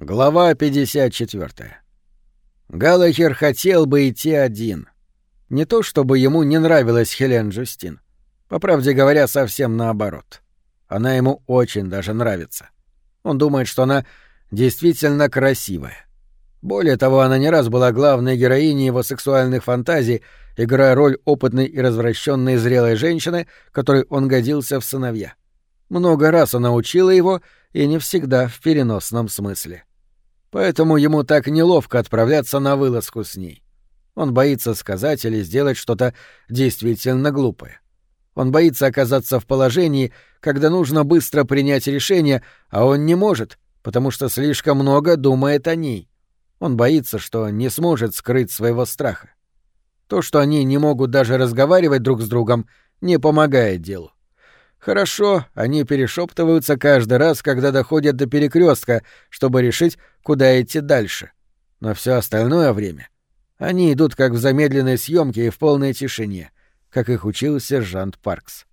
Глава 54. Галахер хотел бы идти один. Не то чтобы ему не нравилась Хелен Джустин. По правде говоря, совсем наоборот. Она ему очень даже нравится. Он думает, что она действительно красивая. Более того, она не раз была главной героиней его сексуальных фантазий, играя роль опытной и развращенной зрелой женщины, которой он годился в сыновья. Много раз она учила его, и не всегда в переносном смысле. Поэтому ему так неловко отправляться на вылазку с ней. Он боится сказать или сделать что-то действительно глупое. Он боится оказаться в положении, когда нужно быстро принять решение, а он не может, потому что слишком много думает о ней. Он боится, что не сможет скрыть своего страха. То, что они не могут даже разговаривать друг с другом, не помогает делу. Хорошо, они перешептываются каждый раз, когда доходят до перекрестка, чтобы решить, куда идти дальше. Но все остальное время они идут как в замедленной съемке и в полной тишине, как их учил сержант Паркс.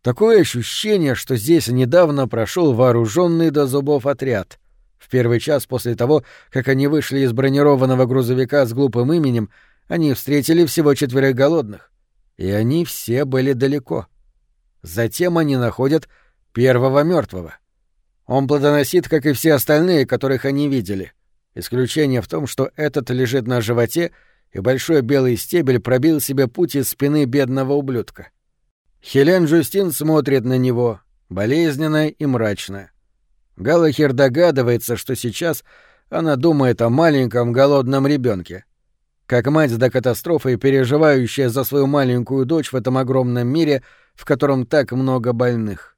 Такое ощущение, что здесь недавно прошел вооруженный до зубов отряд. В первый час после того, как они вышли из бронированного грузовика с глупым именем, они встретили всего четверых голодных. И они все были далеко. Затем они находят первого мертвого. Он плодоносит, как и все остальные, которых они видели. Исключение в том, что этот лежит на животе, и большой белый стебель пробил себе путь из спины бедного ублюдка. Хелен Джустин смотрит на него, болезненная и мрачная. Галахер догадывается, что сейчас она думает о маленьком голодном ребенке. Как мать до катастрофы, переживающая за свою маленькую дочь в этом огромном мире — в котором так много больных.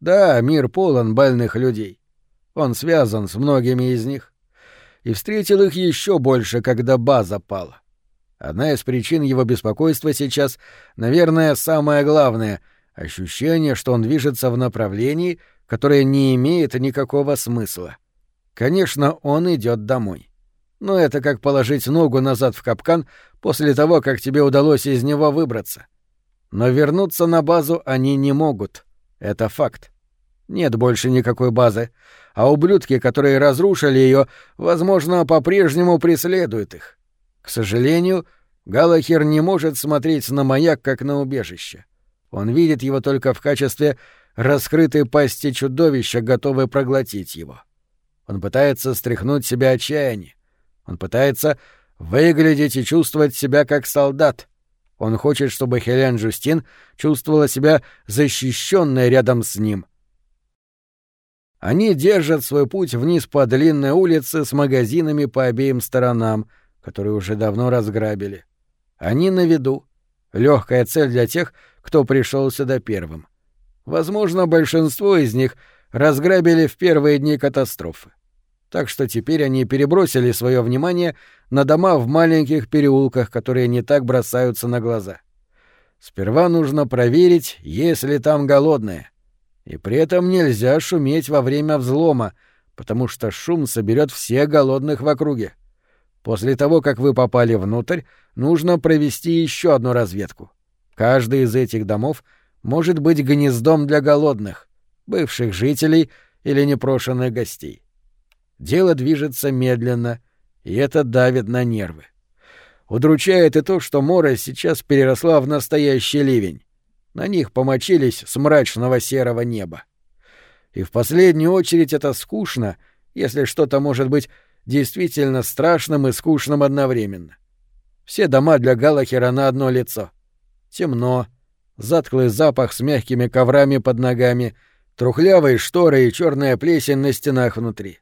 Да, мир полон больных людей. Он связан с многими из них. И встретил их еще больше, когда база пала. Одна из причин его беспокойства сейчас, наверное, самое главное — ощущение, что он движется в направлении, которое не имеет никакого смысла. Конечно, он идет домой. Но это как положить ногу назад в капкан после того, как тебе удалось из него выбраться. Но вернуться на базу они не могут. Это факт. Нет больше никакой базы, а ублюдки, которые разрушили ее, возможно, по-прежнему преследуют их. К сожалению, Галахер не может смотреть на маяк как на убежище. Он видит его только в качестве раскрытой пасти чудовища, готовой проглотить его. Он пытается стряхнуть себя отчаяние. Он пытается выглядеть и чувствовать себя как солдат, он хочет, чтобы Хелен Жустин чувствовала себя защищенной рядом с ним. Они держат свой путь вниз по длинной улице с магазинами по обеим сторонам, которые уже давно разграбили. Они на виду. Легкая цель для тех, кто пришел сюда первым. Возможно, большинство из них разграбили в первые дни катастрофы так что теперь они перебросили свое внимание на дома в маленьких переулках, которые не так бросаются на глаза. Сперва нужно проверить, есть ли там голодные. И при этом нельзя шуметь во время взлома, потому что шум соберет всех голодных в округе. После того, как вы попали внутрь, нужно провести еще одну разведку. Каждый из этих домов может быть гнездом для голодных, бывших жителей или непрошенных гостей. Дело движется медленно, и это давит на нервы. Удручает и то, что Мора сейчас переросла в настоящий ливень. На них помочились с мрачного серого неба. И в последнюю очередь это скучно, если что-то может быть действительно страшным и скучным одновременно. Все дома для Галахера на одно лицо. Темно, затклый запах с мягкими коврами под ногами, трухлявые шторы и черная плесень на стенах внутри.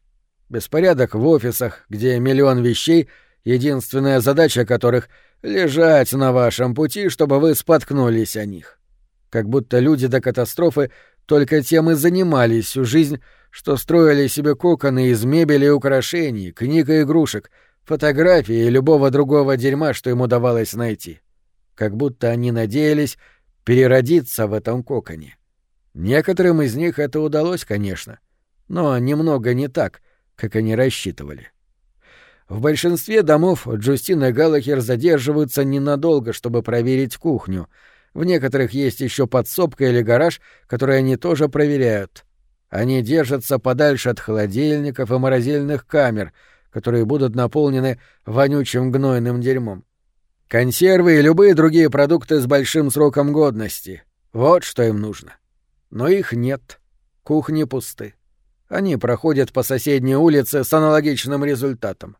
Беспорядок в офисах, где миллион вещей, единственная задача которых — лежать на вашем пути, чтобы вы споткнулись о них. Как будто люди до катастрофы только тем и занимались всю жизнь, что строили себе коконы из мебели и украшений, книг и игрушек, фотографий и любого другого дерьма, что им удавалось найти. Как будто они надеялись переродиться в этом коконе. Некоторым из них это удалось, конечно, но немного не так — как они рассчитывали. В большинстве домов Джустин и Галлахер задерживаются ненадолго, чтобы проверить кухню. В некоторых есть еще подсобка или гараж, которые они тоже проверяют. Они держатся подальше от холодильников и морозильных камер, которые будут наполнены вонючим гнойным дерьмом. Консервы и любые другие продукты с большим сроком годности. Вот что им нужно. Но их нет. Кухни пусты. Они проходят по соседней улице с аналогичным результатом.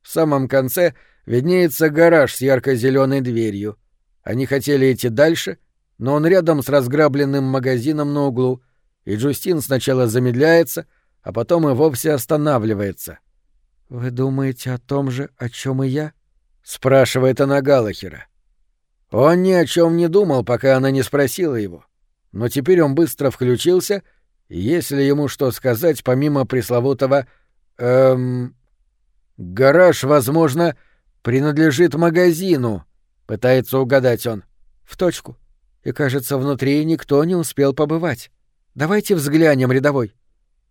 В самом конце виднеется гараж с ярко-зеленой дверью. Они хотели идти дальше, но он рядом с разграбленным магазином на углу, и Джустин сначала замедляется, а потом и вовсе останавливается. «Вы думаете о том же, о чем и я?» — спрашивает она Галахера. Он ни о чем не думал, пока она не спросила его. Но теперь он быстро включился — если ему что сказать, помимо пресловутого «эм...» «Гараж, возможно, принадлежит магазину», — пытается угадать он. «В точку. И, кажется, внутри никто не успел побывать. Давайте взглянем, рядовой».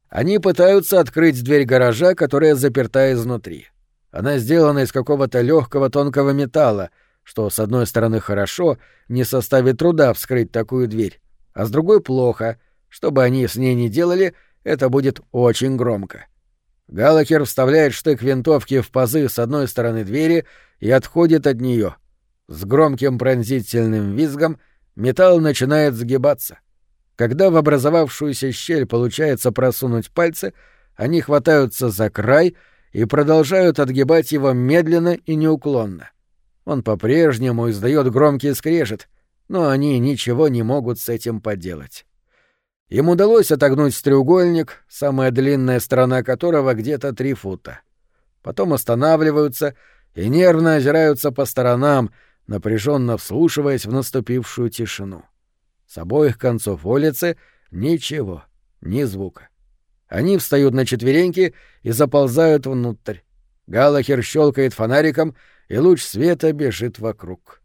Они пытаются открыть дверь гаража, которая заперта изнутри. Она сделана из какого-то легкого тонкого металла, что, с одной стороны, хорошо, не составит труда вскрыть такую дверь, а с другой — плохо — что бы они с ней ни делали, это будет очень громко. Галахер вставляет штык винтовки в пазы с одной стороны двери и отходит от нее. С громким пронзительным визгом металл начинает сгибаться. Когда в образовавшуюся щель получается просунуть пальцы, они хватаются за край и продолжают отгибать его медленно и неуклонно. Он по-прежнему издает громкий скрежет, но они ничего не могут с этим поделать. Им удалось отогнуть треугольник, самая длинная сторона которого где-то три фута. Потом останавливаются и нервно озираются по сторонам, напряженно вслушиваясь в наступившую тишину. С обоих концов улицы ничего, ни звука. Они встают на четвереньки и заползают внутрь. Галахер щелкает фонариком, и луч света бежит вокруг.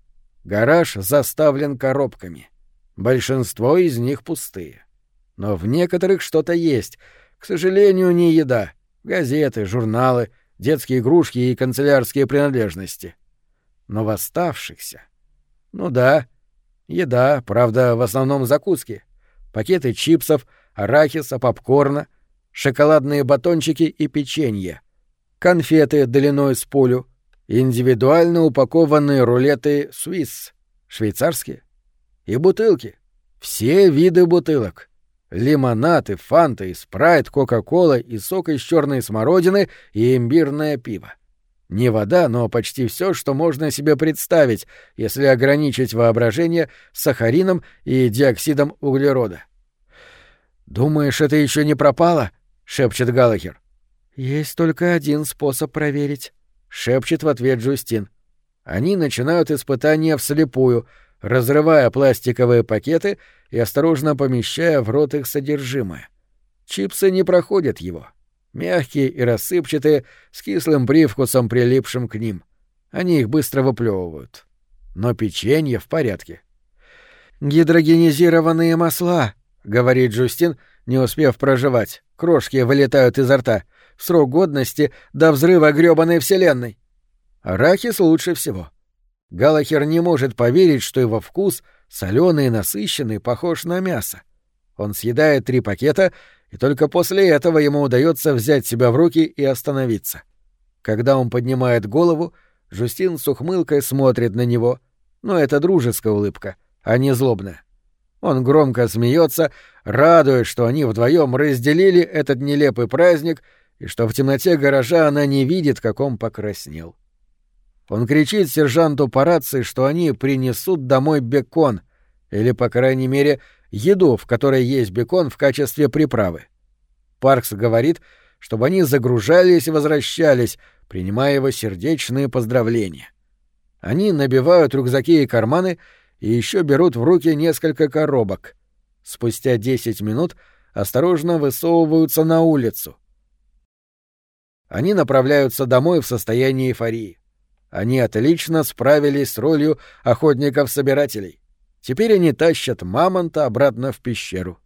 Гараж заставлен коробками. Большинство из них пустые. Но в некоторых что-то есть. К сожалению, не еда. Газеты, журналы, детские игрушки и канцелярские принадлежности. Но в оставшихся... Ну да, еда, правда, в основном закуски. Пакеты чипсов, арахиса, попкорна, шоколадные батончики и печенье. Конфеты длиной с пулю, индивидуально упакованные рулеты «Свисс», швейцарские, и бутылки. Все виды бутылок. Лимонад и фанта, и спрайт, кока-кола, и сок из черной смородины, и имбирное пиво. Не вода, но почти все, что можно себе представить, если ограничить воображение сахарином и диоксидом углерода. «Думаешь, это еще не пропало?» — шепчет Галахер. «Есть только один способ проверить», — шепчет в ответ Джустин. Они начинают испытания вслепую — разрывая пластиковые пакеты и осторожно помещая в рот их содержимое. Чипсы не проходят его. Мягкие и рассыпчатые, с кислым привкусом, прилипшим к ним. Они их быстро выплевывают. Но печенье в порядке. «Гидрогенизированные масла», — говорит Джустин, не успев проживать. Крошки вылетают изо рта. Срок годности до взрыва грёбаной вселенной. Арахис лучше всего. Галахер не может поверить, что его вкус, соленый и насыщенный, похож на мясо. Он съедает три пакета, и только после этого ему удается взять себя в руки и остановиться. Когда он поднимает голову, Жустин с ухмылкой смотрит на него, но это дружеская улыбка, а не злобная. Он громко смеется, радуясь, что они вдвоем разделили этот нелепый праздник и что в темноте гаража она не видит, как он покраснел. Он кричит сержанту по рации, что они принесут домой бекон, или, по крайней мере, еду, в которой есть бекон в качестве приправы. Паркс говорит, чтобы они загружались и возвращались, принимая его сердечные поздравления. Они набивают рюкзаки и карманы и еще берут в руки несколько коробок. Спустя десять минут осторожно высовываются на улицу. Они направляются домой в состоянии эйфории. Они отлично справились с ролью охотников-собирателей. Теперь они тащат мамонта обратно в пещеру.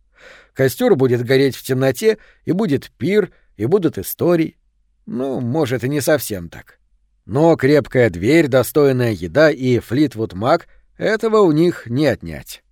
Костер будет гореть в темноте, и будет пир, и будут истории. Ну, может, и не совсем так. Но крепкая дверь, достойная еда и Флитвуд Мак — этого у них не отнять.